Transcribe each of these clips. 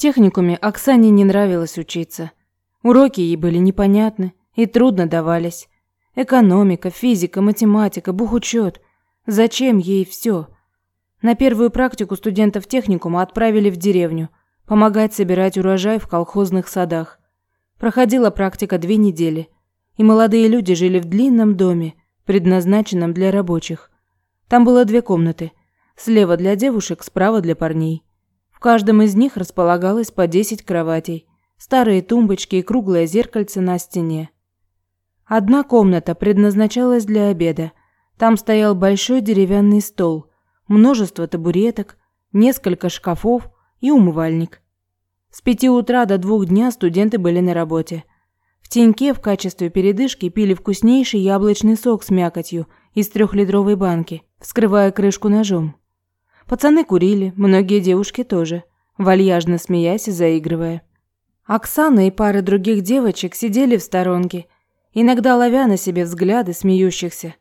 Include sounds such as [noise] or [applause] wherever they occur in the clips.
техникуме Оксане не нравилось учиться. Уроки ей были непонятны и трудно давались. Экономика, физика, математика, бухучет. Зачем ей все? На первую практику студентов техникума отправили в деревню помогать собирать урожай в колхозных садах. Проходила практика две недели, и молодые люди жили в длинном доме, предназначенном для рабочих. Там было две комнаты, слева для девушек, справа для парней. В каждом из них располагалось по 10 кроватей, старые тумбочки и круглое зеркальце на стене. Одна комната предназначалась для обеда. Там стоял большой деревянный стол, множество табуреток, несколько шкафов и умывальник. С пяти утра до двух дня студенты были на работе. В теньке в качестве передышки пили вкуснейший яблочный сок с мякотью из трехлитровой банки, вскрывая крышку ножом. Пацаны курили, многие девушки тоже, вальяжно смеясь и заигрывая. Оксана и пара других девочек сидели в сторонке – иногда ловя на себе взгляды смеющихся.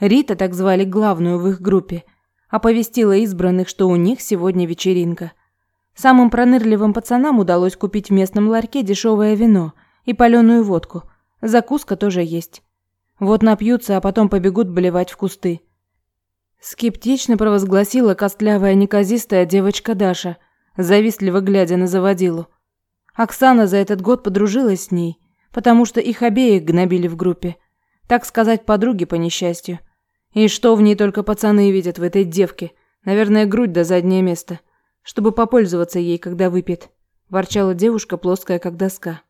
Рита, так звали главную в их группе, оповестила избранных, что у них сегодня вечеринка. Самым пронырливым пацанам удалось купить в местном ларьке дешевое вино и паленую водку. Закуска тоже есть. Вот напьются, а потом побегут болевать в кусты. Скептично провозгласила костлявая неказистая девочка Даша, завистливо глядя на заводилу. Оксана за этот год подружилась с ней потому что их обеих гнобили в группе. Так сказать, подруги по несчастью. И что в ней только пацаны видят в этой девке? Наверное, грудь до заднее место. Чтобы попользоваться ей, когда выпьет. Ворчала девушка, плоская как доска.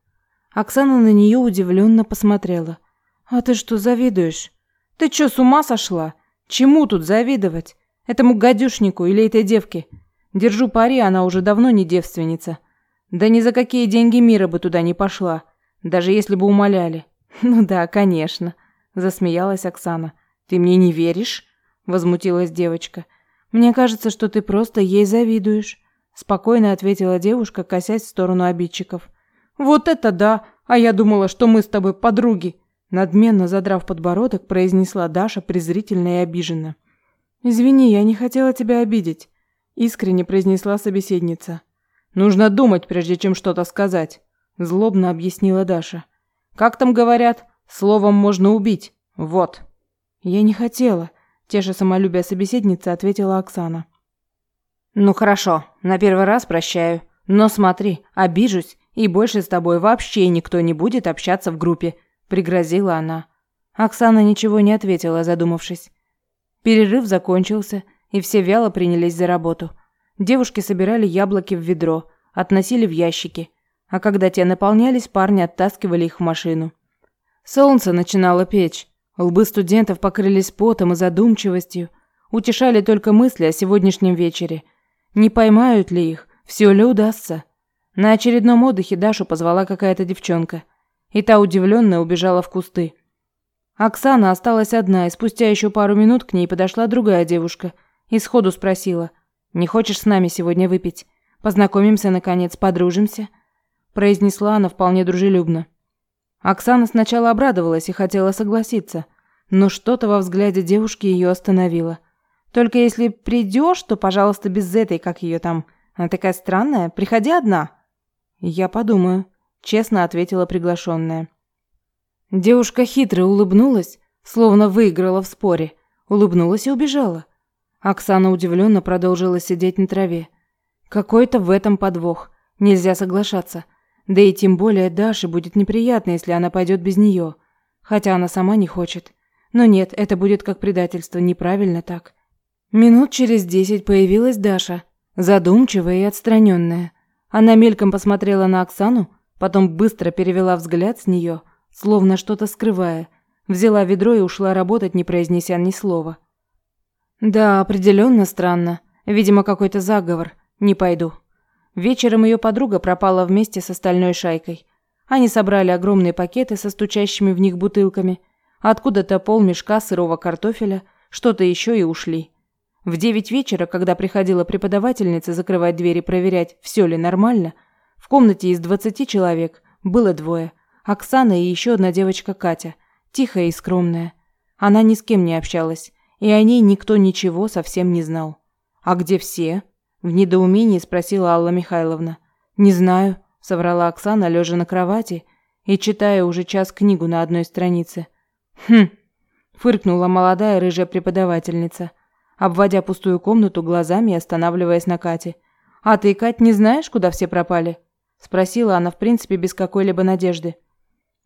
Оксана на нее удивленно посмотрела. «А ты что, завидуешь? Ты что, с ума сошла? Чему тут завидовать? Этому гадюшнику или этой девке? Держу пари, она уже давно не девственница. Да ни за какие деньги мира бы туда не пошла. Даже если бы умоляли. [laughs] Ну да, конечно, засмеялась Оксана. Ты мне не веришь? возмутилась девочка. Мне кажется, что ты просто ей завидуешь, спокойно ответила девушка, косясь в сторону обидчиков. Вот это да, а я думала, что мы с тобой подруги, надменно задрав подбородок, произнесла Даша презрительно и обиженно. Извини, я не хотела тебя обидеть, искренне произнесла собеседница. Нужно думать, прежде чем что-то сказать злобно объяснила Даша. Как там говорят, словом можно убить. Вот. Я не хотела, теша самолюбие собеседницы, ответила Оксана. Ну хорошо, на первый раз прощаю. Но смотри, обижусь, и больше с тобой вообще никто не будет общаться в группе, пригрозила она. Оксана ничего не ответила, задумавшись. Перерыв закончился, и все вяло принялись за работу. Девушки собирали яблоки в ведро, относили в ящики а когда те наполнялись, парни оттаскивали их в машину. Солнце начинало печь. Лбы студентов покрылись потом и задумчивостью. Утешали только мысли о сегодняшнем вечере. Не поймают ли их, все ли удастся. На очередном отдыхе Дашу позвала какая-то девчонка. И та удивленно убежала в кусты. Оксана осталась одна, и спустя еще пару минут к ней подошла другая девушка и сходу спросила: "Не хочешь с нами сегодня выпить? Познакомимся наконец, подружимся?" произнесла она вполне дружелюбно. Оксана сначала обрадовалась и хотела согласиться, но что-то во взгляде девушки ее остановило. Только если придешь, то, пожалуйста, без этой, как ее там. Она такая странная. Приходи одна. Я подумаю, честно ответила приглашенная. Девушка хитро улыбнулась, словно выиграла в споре. Улыбнулась и убежала. Оксана удивленно продолжила сидеть на траве. Какой-то в этом подвох. Нельзя соглашаться. Да и тем более Даше будет неприятно, если она пойдет без нее. Хотя она сама не хочет. Но нет, это будет как предательство, неправильно так. Минут через десять появилась Даша, задумчивая и отстраненная. Она мельком посмотрела на Оксану, потом быстро перевела взгляд с нее, словно что-то скрывая. Взяла ведро и ушла работать, не произнеся ни слова. Да, определенно странно. Видимо, какой-то заговор. Не пойду. Вечером ее подруга пропала вместе с остальной шайкой. Они собрали огромные пакеты со стучащими в них бутылками, откуда-то полмешка сырого картофеля, что-то еще и ушли. В девять вечера, когда приходила преподавательница закрывать дверь и проверять, все ли нормально, в комнате из двадцати человек было двое. Оксана и еще одна девочка Катя, тихая и скромная. Она ни с кем не общалась, и о ней никто ничего совсем не знал. А где все? В недоумении спросила Алла Михайловна. «Не знаю», – соврала Оксана, лежа на кровати и читая уже час книгу на одной странице. «Хм», – фыркнула молодая рыжая преподавательница, обводя пустую комнату глазами и останавливаясь на Кате. «А ты, Кать, не знаешь, куда все пропали?» – спросила она, в принципе, без какой-либо надежды.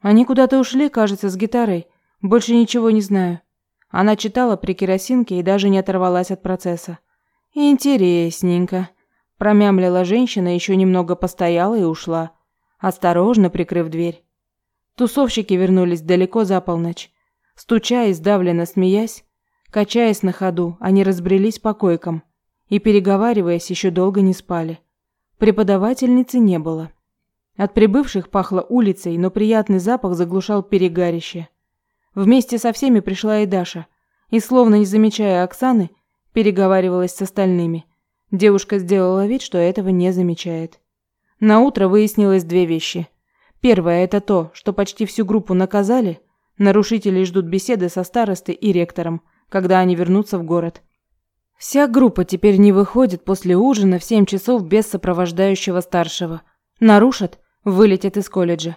«Они куда-то ушли, кажется, с гитарой. Больше ничего не знаю». Она читала при керосинке и даже не оторвалась от процесса. «Интересненько», – промямлила женщина, еще немного постояла и ушла, осторожно прикрыв дверь. Тусовщики вернулись далеко за полночь. Стуча и сдавленно смеясь, качаясь на ходу, они разбрелись по койкам и, переговариваясь, еще долго не спали. Преподавательницы не было. От прибывших пахло улицей, но приятный запах заглушал перегарище. Вместе со всеми пришла и Даша, и, словно не замечая Оксаны, переговаривалась с остальными. Девушка сделала вид, что этого не замечает. На утро выяснилось две вещи. Первое это то, что почти всю группу наказали. Нарушителей ждут беседы со старостой и ректором, когда они вернутся в город. Вся группа теперь не выходит после ужина в 7 часов без сопровождающего старшего. Нарушат вылетят из колледжа.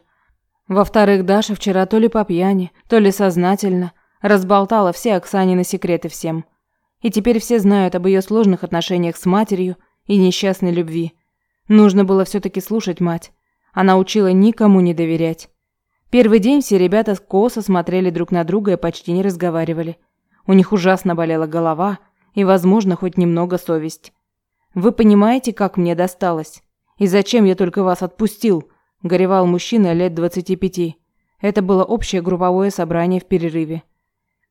Во-вторых, Даша вчера то ли по пьяни, то ли сознательно разболтала все Оксанины секреты всем. И теперь все знают об ее сложных отношениях с матерью и несчастной любви. Нужно было все-таки слушать мать. Она учила никому не доверять. Первый день все ребята косо смотрели друг на друга и почти не разговаривали. У них ужасно болела голова и, возможно, хоть немного совесть. Вы понимаете, как мне досталось? И зачем я только вас отпустил? горевал мужчина лет двадцати пяти. Это было общее групповое собрание в перерыве.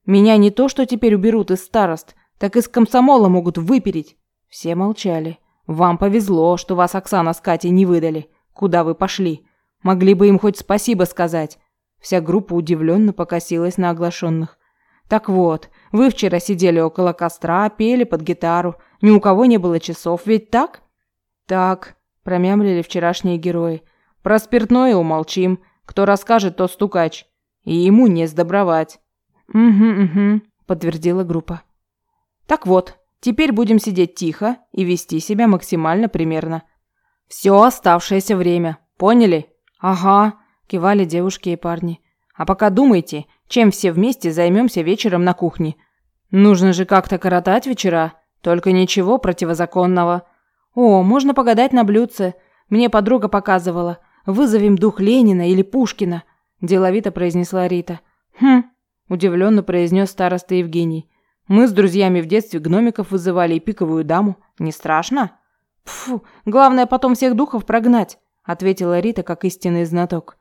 Меня не то, что теперь уберут из старост, так из комсомола могут выпереть. Все молчали. Вам повезло, что вас Оксана с Катей не выдали. Куда вы пошли? Могли бы им хоть спасибо сказать. Вся группа удивленно покосилась на оглашенных. Так вот, вы вчера сидели около костра, пели под гитару. Ни у кого не было часов, ведь так? Так, промямлили вчерашние герои. Про спиртное умолчим. Кто расскажет, то стукач. И ему не сдобровать. Угу, угу, подтвердила группа. Так вот, теперь будем сидеть тихо и вести себя максимально примерно. Все оставшееся время. Поняли? Ага, кивали девушки и парни. А пока думайте, чем все вместе займемся вечером на кухне. Нужно же как-то коротать вечера, только ничего противозаконного. О, можно погадать на блюдце. Мне подруга показывала. Вызовем дух Ленина или Пушкина, деловито произнесла Рита. Хм, удивленно произнес староста Евгений. Мы с друзьями в детстве гномиков вызывали и пиковую даму. Не страшно? Фу, главное потом всех духов прогнать, ответила Рита как истинный знаток.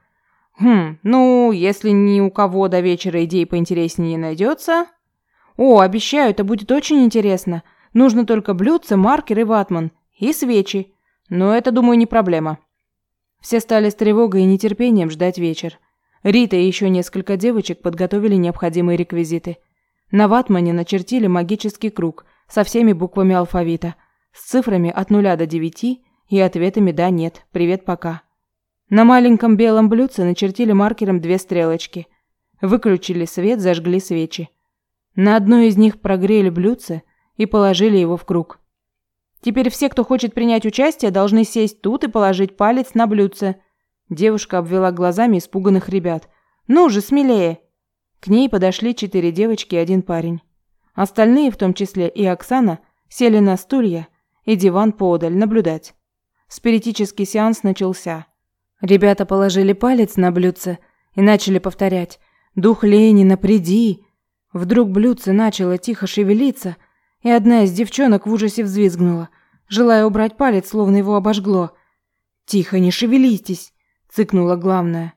Хм, ну, если ни у кого до вечера идей поинтереснее не найдется. О, обещаю, это будет очень интересно. Нужно только блюдце, маркер и ватман. И свечи. Но это, думаю, не проблема. Все стали с тревогой и нетерпением ждать вечер. Рита и еще несколько девочек подготовили необходимые реквизиты. На ватмане начертили магический круг со всеми буквами алфавита, с цифрами от нуля до девяти и ответами «да», «нет», «привет», «пока». На маленьком белом блюдце начертили маркером две стрелочки. Выключили свет, зажгли свечи. На одной из них прогрели блюдце и положили его в круг. Теперь все, кто хочет принять участие, должны сесть тут и положить палец на блюдце. Девушка обвела глазами испуганных ребят. Ну же, смелее. К ней подошли четыре девочки и один парень. Остальные, в том числе и Оксана, сели на стулья и диван поодаль наблюдать. Спиритический сеанс начался. Ребята положили палец на блюдце и начали повторять «Дух Ленина, приди!». Вдруг блюдце начало тихо шевелиться, и одна из девчонок в ужасе взвизгнула, желая убрать палец, словно его обожгло. «Тихо, не шевелитесь!» – цыкнула главная.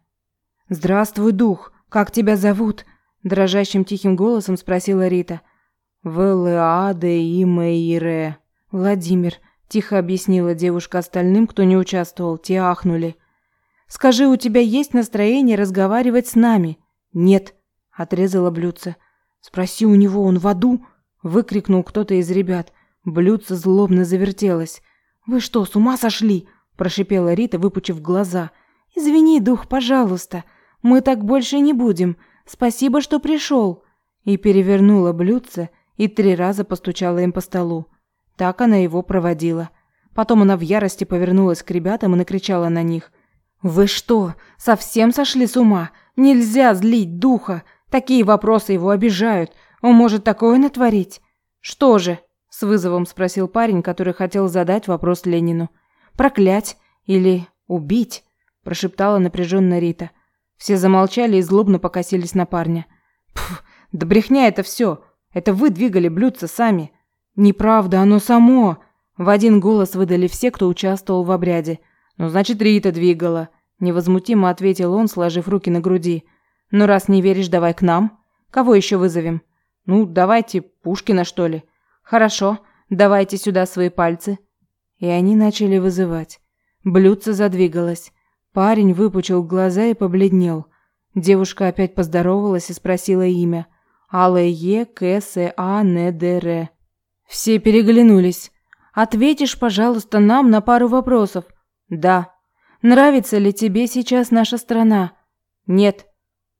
«Здравствуй, дух! Как тебя зовут?» Дрожащим тихим голосом спросила Рита. «Велеаде и Мейре». «Владимир», – тихо объяснила девушка остальным, кто не участвовал. Те ахнули. «Скажи, у тебя есть настроение разговаривать с нами?» «Нет», – отрезала блюдце. «Спроси у него, он в аду?» – выкрикнул кто-то из ребят. Блюдце злобно завертелось. «Вы что, с ума сошли?» – прошипела Рита, выпучив глаза. «Извини, дух, пожалуйста. Мы так больше не будем. Спасибо, что пришел!» И перевернула блюдце и три раза постучала им по столу. Так она его проводила. Потом она в ярости повернулась к ребятам и накричала на них. «Вы что, совсем сошли с ума? Нельзя злить духа! Такие вопросы его обижают. Он может такое натворить?» «Что же?» – с вызовом спросил парень, который хотел задать вопрос Ленину. «Проклять или убить?» – прошептала напряженно Рита. Все замолчали и злобно покосились на парня. «Пф, да брехня это все. Это вы двигали блюдца сами». «Неправда, оно само!» В один голос выдали все, кто участвовал в обряде. «Ну, значит, Рита двигала», – невозмутимо ответил он, сложив руки на груди. «Ну, раз не веришь, давай к нам. Кого еще вызовем?» «Ну, давайте Пушкина, что ли?» «Хорошо, давайте сюда свои пальцы». И они начали вызывать. Блюдце задвигалось. Парень выпучил глаза и побледнел. Девушка опять поздоровалась и спросила имя. Алае К А Н Д Р. Все переглянулись. Ответишь, пожалуйста, нам на пару вопросов. Да. Нравится ли тебе сейчас наша страна? Нет.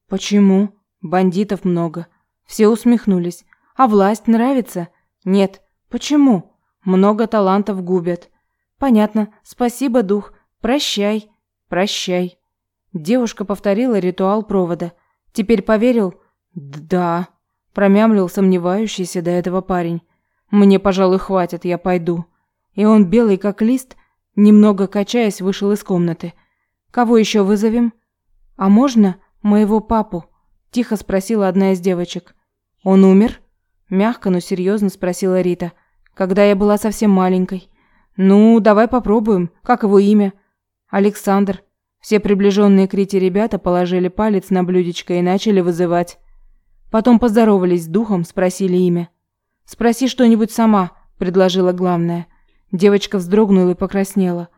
Почему? Бандитов много. Все усмехнулись. А власть нравится? Нет. Почему? Много талантов губят. Понятно. Спасибо, дух. Прощай. Прощай. Девушка повторила ритуал провода. Теперь поверил? Да. Промямлил сомневающийся до этого парень. Мне, пожалуй, хватит, я пойду. И он белый как лист, немного качаясь, вышел из комнаты. Кого еще вызовем? А можно моего папу? тихо спросила одна из девочек. Он умер? мягко, но серьезно спросила Рита. Когда я была совсем маленькой. Ну, давай попробуем. Как его имя? Александр. Все приближенные к Рите ребята положили палец на блюдечко и начали вызывать. Потом поздоровались с духом, спросили имя. «Спроси что-нибудь сама», – предложила главная. Девочка вздрогнула и покраснела.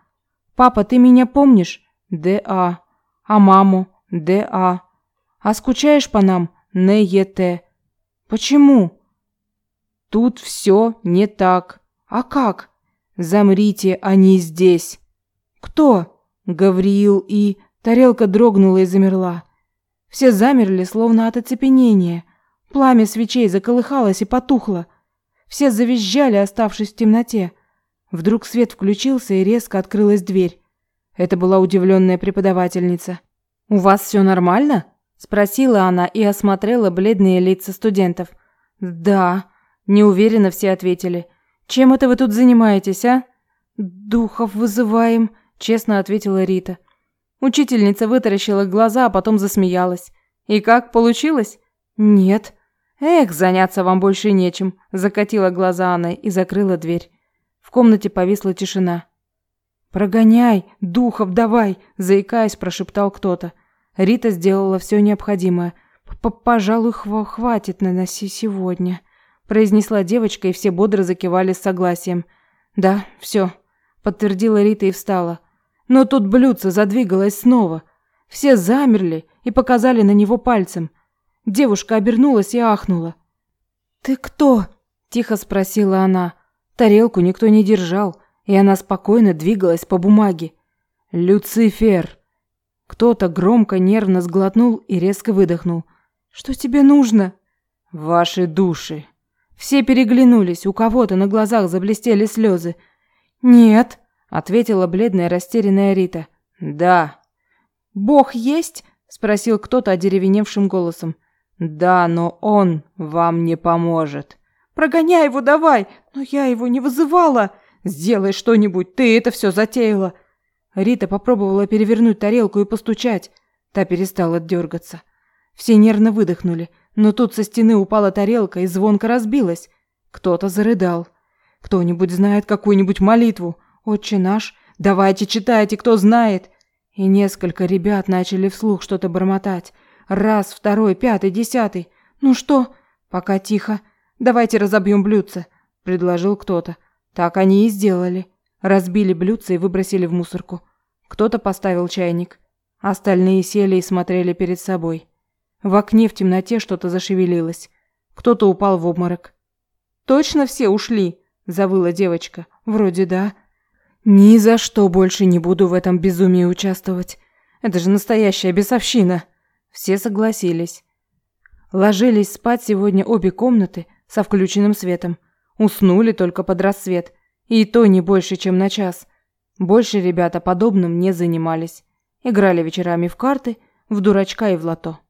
«Папа, ты меня помнишь?» «Д-А». «А маму?» «Д-А». «А скучаешь по нам?» «Н-Е-Т». «Почему?» «Тут все не так». «А как?» «Замрите, они здесь». «Кто?» «Гавриил и...» Тарелка дрогнула и замерла. Все замерли, словно от оцепенения. Пламя свечей заколыхалось и потухло. Все завизжали, оставшись в темноте. Вдруг свет включился и резко открылась дверь. Это была удивленная преподавательница. «У вас все нормально?» – спросила она и осмотрела бледные лица студентов. «Да», – неуверенно все ответили. «Чем это вы тут занимаетесь, а?» «Духов вызываем», – честно ответила Рита. Учительница вытаращила глаза, а потом засмеялась. «И как, получилось?» «Нет», «Эх, заняться вам больше нечем», – закатила глаза она и закрыла дверь. Комнате повисла тишина. «Прогоняй, духов давай!» – заикаясь, прошептал кто-то. Рита сделала все необходимое. «Пожалуй, хва хватит на нас сегодня», – произнесла девочка, и все бодро закивали с согласием. «Да, все», – подтвердила Рита и встала. Но тут блюдце задвигалось снова. Все замерли и показали на него пальцем – Девушка обернулась и ахнула. «Ты кто?» – тихо спросила она. Тарелку никто не держал, и она спокойно двигалась по бумаге. «Люцифер!» Кто-то громко, нервно сглотнул и резко выдохнул. «Что тебе нужно?» «Ваши души!» Все переглянулись, у кого-то на глазах заблестели слезы. «Нет», — ответила бледная растерянная Рита. «Да». «Бог есть?» — спросил кто-то одеревеневшим голосом. Да, но он вам не поможет. Прогоняй его давай, но я его не вызывала. Сделай что-нибудь, ты это все затеяла. Рита попробовала перевернуть тарелку и постучать. Та перестала дергаться. Все нервно выдохнули, но тут со стены упала тарелка и звонко разбилась. Кто-то зарыдал. Кто-нибудь знает какую-нибудь молитву? Отче наш, давайте читайте, кто знает. И несколько ребят начали вслух что-то бормотать. Раз, второй, пятый, десятый. Ну что? Пока тихо. Давайте разобьем блюдце, предложил кто-то. Так они и сделали. Разбили блюдце и выбросили в мусорку. Кто-то поставил чайник. Остальные сели и смотрели перед собой. В окне в темноте что-то зашевелилось. Кто-то упал в обморок. «Точно все ушли?» – завыла девочка. «Вроде да». «Ни за что больше не буду в этом безумии участвовать. Это же настоящая бесовщина». Все согласились. Ложились спать сегодня обе комнаты со включенным светом. Уснули только под рассвет. И то не больше, чем на час. Больше ребята подобным не занимались. Играли вечерами в карты, в дурачка и в лото.